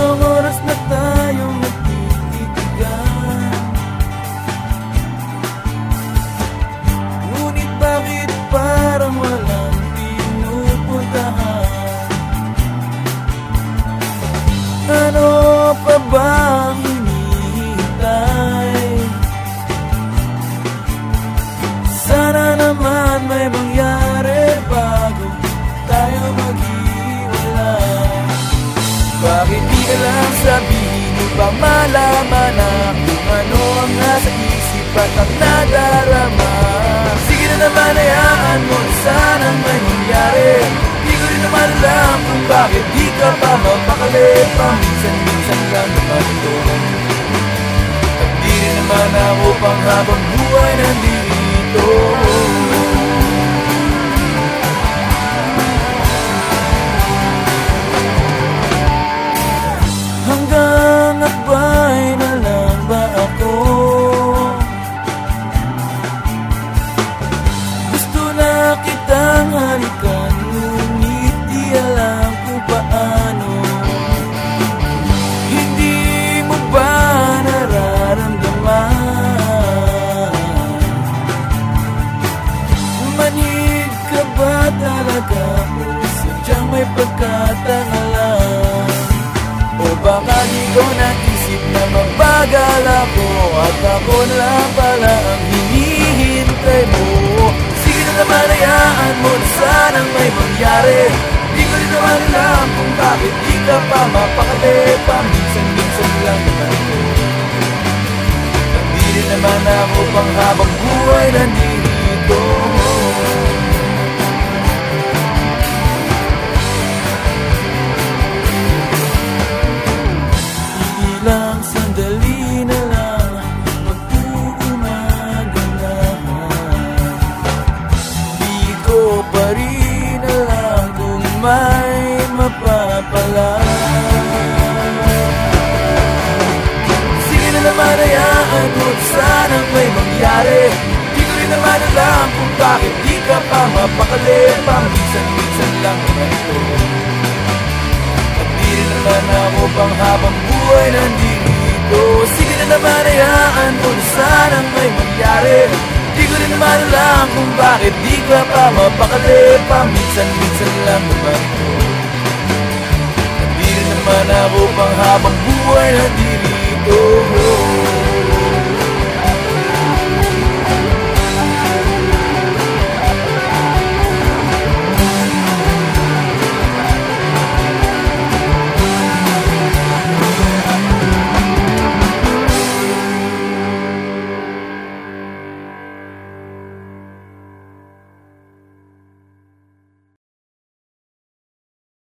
los logros no ka lang sabihin mo pa malaman na Kung ano ang nasa isip at ang nadarama? Sige na naman hayaan mo na sanang may mangyari. Di ko rin naman alam kung bakit di ka pa mapakali. Paminsan-minsan lang naman ito. At di rin naman ako pang habang buhay nandito. May pagkatangalan o baka di ko naisip na mabagal ako At ako na lang pala ang hinihintay mo. Sige na naman hayaan mo na sanang may mangyari. Di ko rin naman alam kung bakit di ka pa mapakali Paminsan-minsan lang naman ito rin naman ako pang habang buhay nandito mangyari Di ko rin naman alam kung bakit di ka pa mapakali Paminsan-minsan lang naman ito. At rin naman ako pang habang buhay nandito. Sige na naman hayaan mo na sanang may mangyari. Di ko rin naman alam kung bakit di ka pa mapakali Paminsan-minsan lang naman ito. At rin naman ako pang habang buhay nandito